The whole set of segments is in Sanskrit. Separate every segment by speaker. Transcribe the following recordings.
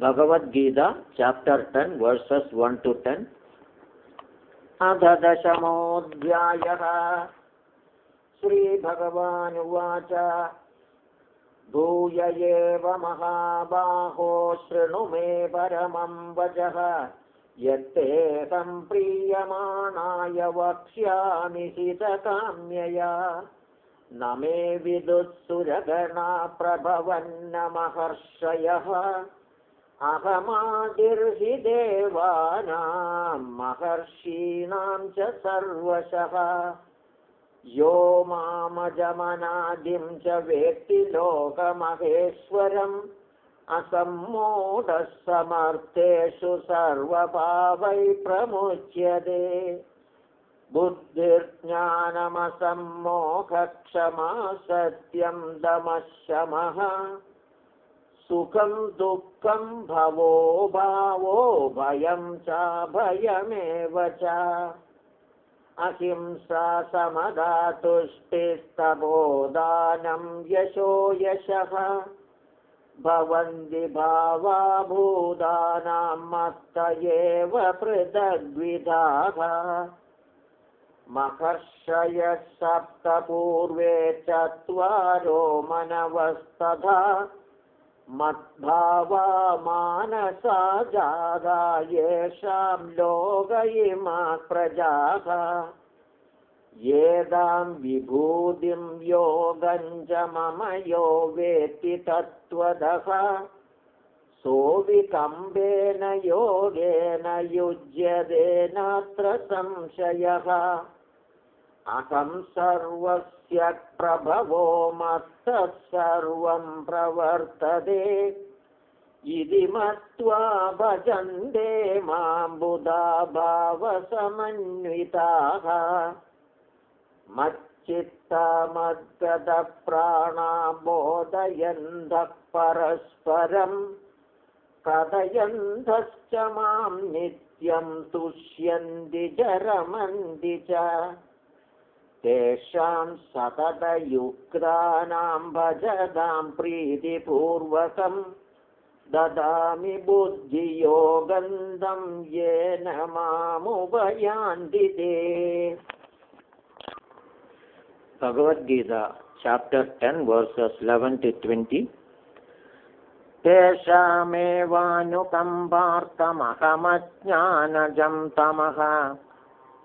Speaker 1: Bhagavad Gita chapter ten verses one to ten अध दशमोऽध्यायः श्रीभगवानुवाच। भूय एव महाबाहो शृणु मे परमं वचः यत्तेऽहं प्रीयमाणाय वक्ष्यामि हितकाम्यया। न मे विदुत्सुरगणा प्रभवन्न महर्षयः अहमादिर्हि देवानां महर्षीणां च सर्वशः। यो मामजमनादिं च वेत्ति लोकमहेश्वरम् असम्मूढः समर्थेषु सर्वभावै प्रमुच्यते। बुद्धिर्ज्ञानमसम्मोहक्षमा सत्यं दमशमः सुखं दुःखं भवो भावो भयं च भयमेव च। अहिंसा समदातुष्टिस्तबोदानं यशो यशः। भवन्ति भावा भूतानां मत्त एव पृथग्विधाः। महर्षयः सप्तपूर्वे चत्वारो मनवस्तथा मद्भावा मानसा जादा येषां लोक इमा प्रजाः येदां विभूतिं योगञ्च मम यो वेत्ति तत्त्वदः। सोऽविकम्बेन योगेन युज्यते नात्र संशयः अहं सर्वस्य प्रभवो मत्तः सर्वं प्रवर्तते। इति मत्वा भजन्ते मां बुधा भावसमन्विताः। मच्चित्तमद्गतप्राणा बोधयन्तः परस्परं कथयन्तश्च मां नित्यं तुष्यन्ति च च तेषां सततयुक्तानां भजतां प्रीतिपूर्वकं ददामि बुद्धियोगन्धं येन मामुपयान्ति ते Bhagavad Gita chapter ten verses eleven to twenty तेषामेवानुकम्पार्थमहमज्ञानजं तमः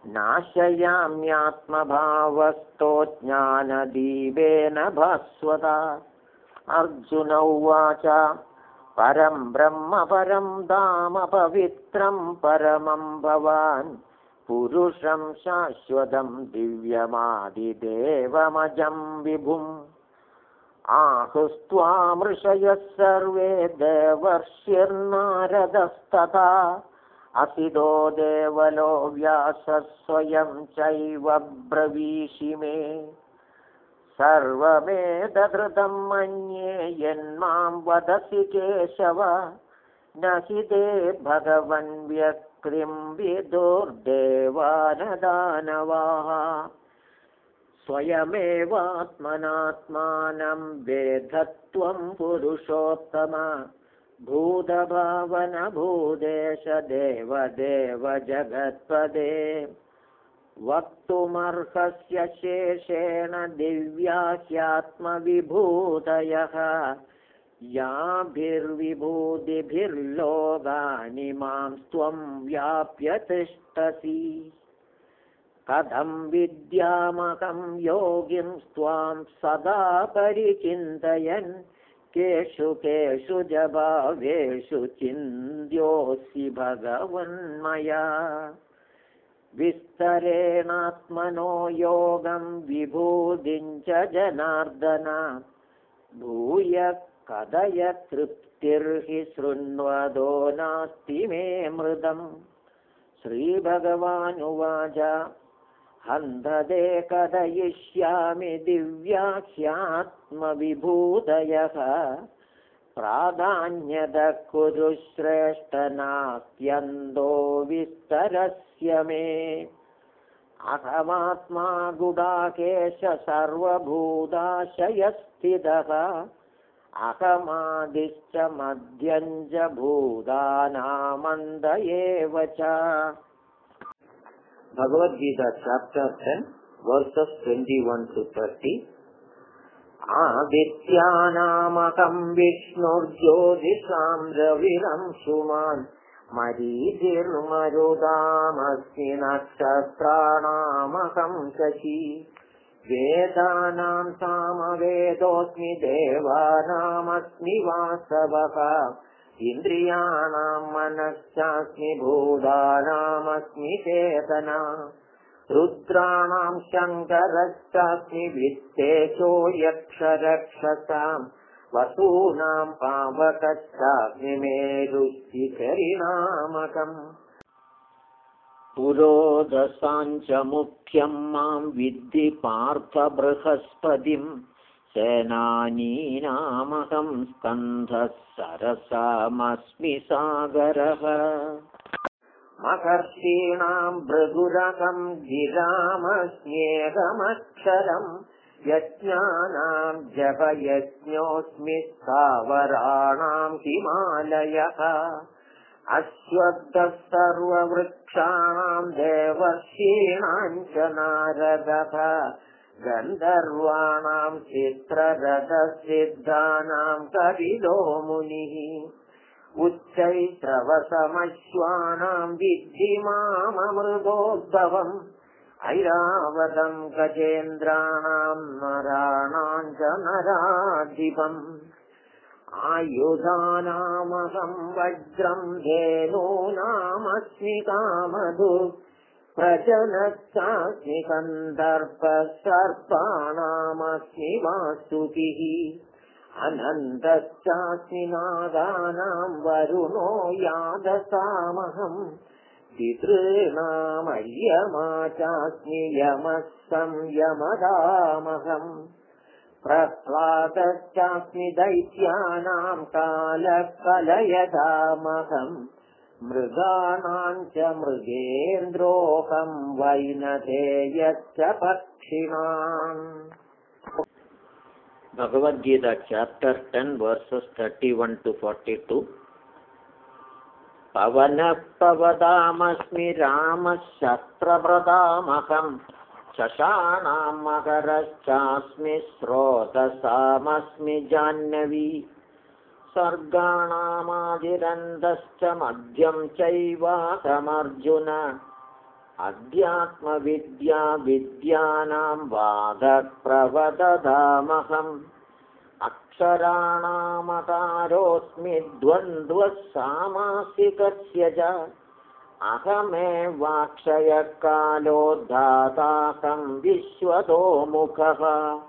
Speaker 1: नाशयाम्यात्मभावस्तो ज्ञानदीपेन भास्वता। अर्जुन उवाच परं ब्रह्म परं धाम पवित्रं परमं भवान्। पुरुषं शाश्वतं दिव्यमादिदेवमजं विभुम्। आहुस्त्वामृषयः सर्वे देवर्षिर्नारदस्तथा असिदो देवलो व्यासः स्वयं चैव ब्रवीषि मे। सर्वमेतधृतं मन्ये यन्मां वदसि केशव। न हि ते भगवन् व्यक्तिं विदुर्देवानदानवाः। स्वयमेवात्मनात्मानं वेधत्वं पुरुषोत्तम भूतभावनभूदेश देवदेव जगत्पदे वक्तुमर्हस्य शेषेण दिव्याह्यात्मविभूतयः। याभिर्विभूतिभिर्लोकानि मां त्वं व्याप्य तिष्ठसि। कथं विद्यामकं योगिं त्वां सदा परिचिन्तयन् केषु केषु जभावेषु चिन्त्योऽसि भगवन्मया। विस्तरेणात्मनो योगं विभूतिं च जनार्दन। भूय कदय तृप्तिर्हि शृण्वदो नास्ति मे मृदम्। श्रीभगवानुवाच हन्तदे कथयिष्यामि दिव्याख्यात्मविभूतयः। प्राधान्यतः कुरु श्रेष्ठनात्यन्तो विस्तरस्य मे। अहमात्मा गुडाकेश सर्वभूताशयस्थितः। अहमादिश्च मध्यं च भूतानामन्द एव च Bhagavad Gita verses twenty one to thirty आदित्यानामकं विष्णुर्ज्योतिषां रविरं सुमान् मरीचिर्मरुदामस्मि नक्षत्राणामकं शशि। वेदानां सामवेदोऽस्मि देवानामस्मि वासवः इन्द्रियाणां मनश्चास्मि भूतानामस्मि चेतना रुद्राणां शङ्करश्चास्मि वित्तेशो यक्षरक्षसाम् वसूनां पावकश्चास्मि मेरुशिखरिणामकम् पुरोदसाञ्च मुख्यं मां विद्धि पार्थ बृहस्पतिं सेनानीनामहं स्कन्धः सरसामस्मि सागरः महर्षीणां भृगुरहं गिरामस्म्येकमक्षरम् यज्ञानां जपयज्ञोऽस्मि स्थावराणां हिमालयः। अश्वत्थः सर्ववृक्षाणां देवर्षीणां च नारदः गन्धर्वाणां चित्ररथसिद्धानां कविलो मुनिः। उच्चैश्रवसमश्वानां विद्धि माममृदोद्भवम् ऐरावतं गजेन्द्राणां नराणां च नराधिपम्। आयुधानामहं वज्रं धेनूनामस्मि कामधु प्रजनश्चास्मि कन्दर्पः सर्पाणामस्मि वरुणो यादसामहम् पितॄणामय्यमा चास्मि यमः संयमदामहम् प्रह्लादश्चास्मि दैत्यानां कालः कलयदामहम् मृगाणां च मृगेन्द्रोऽहं वैनतेयश्च पक्षिणाम्। Bhagavad Gita chapter ten verses thirty one to forty two पवनः पवदामस्मि रामः शस्त्रप्रदामहम् शशानां मकरश्चास्मि स्रोतसामस्मि जाह्नवी सर्गाणामादिरन्दश्च मध्यं चैवाहमर्जुन अध्यात्मविद्या विद्यानां वादप्रवदधामहम्। अक्षराणामकारोऽस्मि द्वन्द्वः सामासिकस्य च। अहमेवाक्षयकालोद्धाताकं विश्वतोमुखः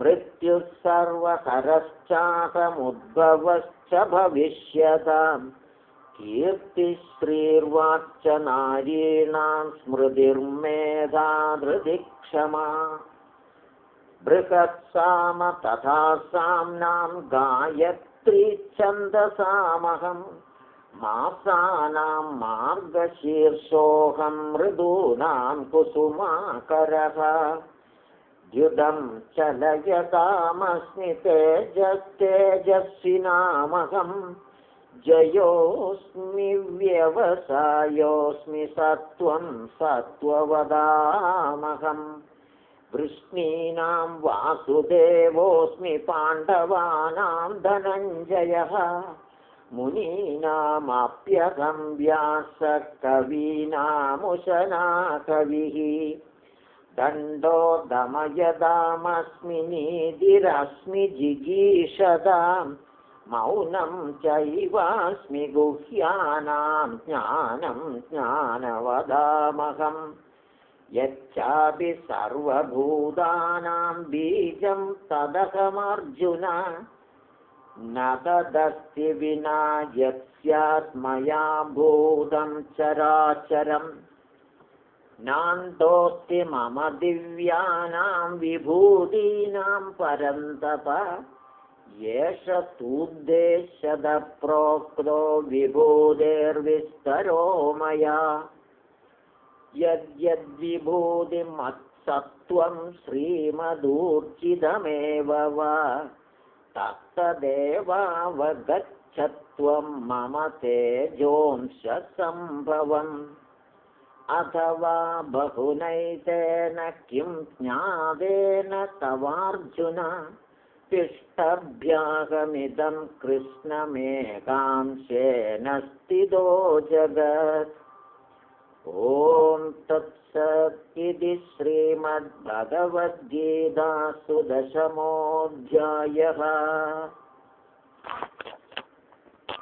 Speaker 1: मृत्युः सर्वकरश्चाकमुद्भवश्च भविष्यताम् कीर्तिश्रीर्वाक्च नारीणां स्मृतिर्मेधा क्षमा बृहत्साम तथा साम्नां गायत्री छन्दसामहम् मासानां मार्गशीर्षोऽहं मृदूनां कुसुमाकरः द्युतं चलयतामस्मि तेजस्तेजस्विनामहं जयोऽस्मि व्यवसायोऽस्मि सत्त्वं सत्त्ववदामहम् वृष्णीनां वासुदेवोऽस्मि पाण्डवानां धनञ्जयः। मुनीनामाप्यहं व्यासकवीनामुशना कविः दण्डो दमयदामस्मि नीतिरस्मि जिगीषदां मौनं चैवास्मि गुह्यानां ज्ञानं ज्ञानवदामहम्। यच्चापि सर्वभूतानां बीजं तदहमर्जुन। न तदस्ति विना यत् मया भूतं चराचरम् नान्तोऽस्ति मम दिव्यानां विभूतीनां परन्तप एष तूद्देश्यदप्रोक्तो विभूतेर्विस्तरो मया। यद्यद्विभूतिमत्सत्त्वं श्रीमदूर्जितमेव वा।
Speaker 2: तत्तदेवावगच्छत्वं मम तेजोंशसम्भवम् अथवा बहुनैतेन किं ज्ञादेन तवार्जुन? तिष्ठभ्यागमिदं कृष्णमेकांशेन स्थितो जगत्। ॐ तत्सत् इति श्रीमद्भगवद्गीतासु दशमोऽध्यायः